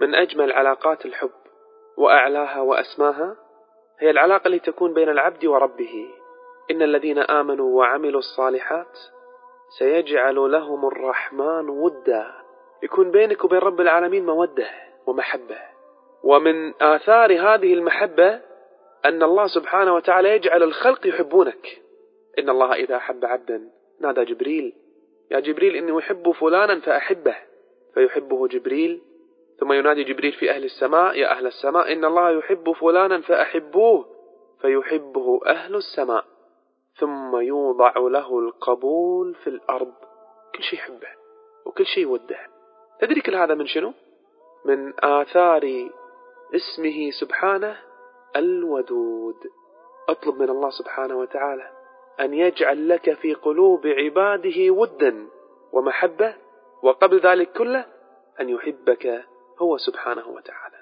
من أجمل علاقات الحب وأعلاها وأسماها هي العلاقة التي تكون بين العبد وربه. إن الذين آمنوا وعملوا الصالحات سيجعل لهم الرحمن ودا. يكون بينك وبين رب العالمين مودة ومحبة. ومن آثار هذه المحبة أن الله سبحانه وتعالى يجعل الخلق يحبونك. إن الله إذا أحب عبدا نادى جبريل. يا جبريل إني أحب فلانا فأحبه. فيحبه جبريل ثم ينادي جبريل في أهل السماء يا أهل السماء إن الله يحب فلانا فأحبوه فيحبه أهل السماء ثم يوضع له القبول في الأرض كل شيء يحبه وكل شيء يوده تدري كل هذا من شنو؟ من آثار اسمه سبحانه الودود اطلب من الله سبحانه وتعالى أن يجعل لك في قلوب عباده ودا ومحبة وقبل ذلك كله أن يحبك هو سبحانه وتعالى.